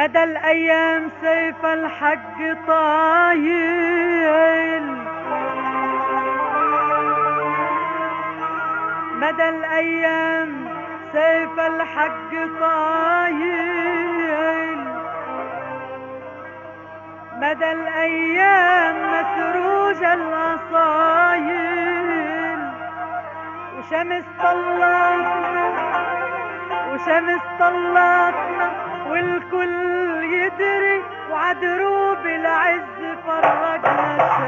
مدى الأيام سيف الحق طايل مدى الأيام سيف الحق طايل مدى الأيام مسروج الاصايل وشمس طلعتنا وشمس طلعتنا. والكل يدري وعدروب العز فرجنا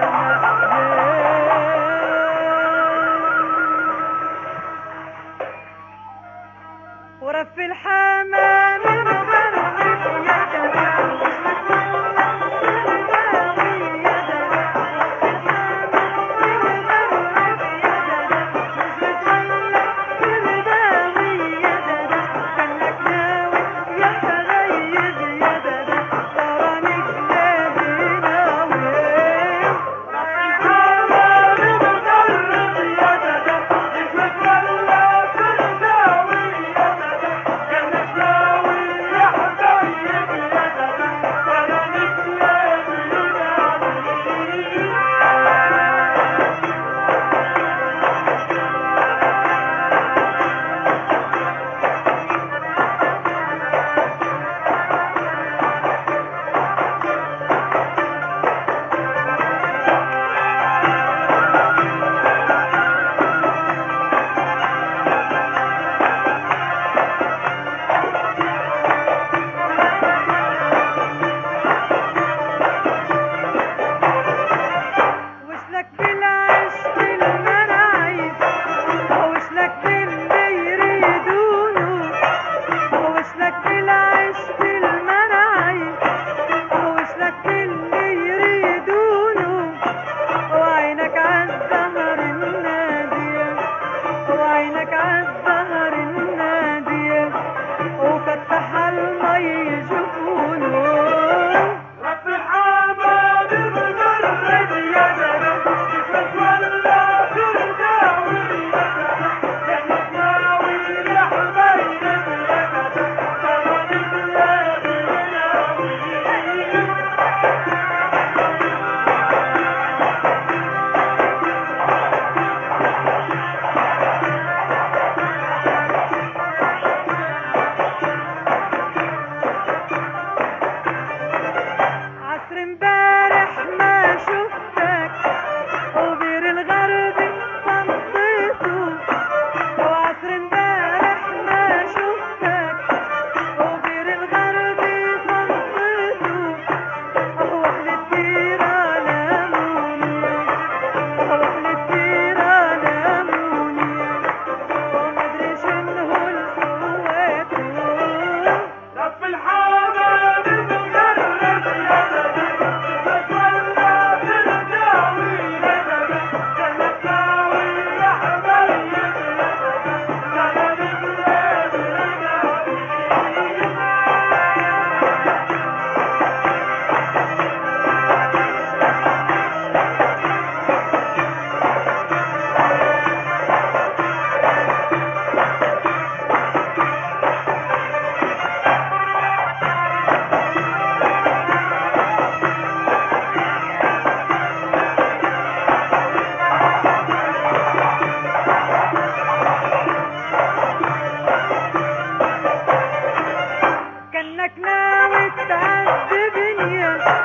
Saadet dünya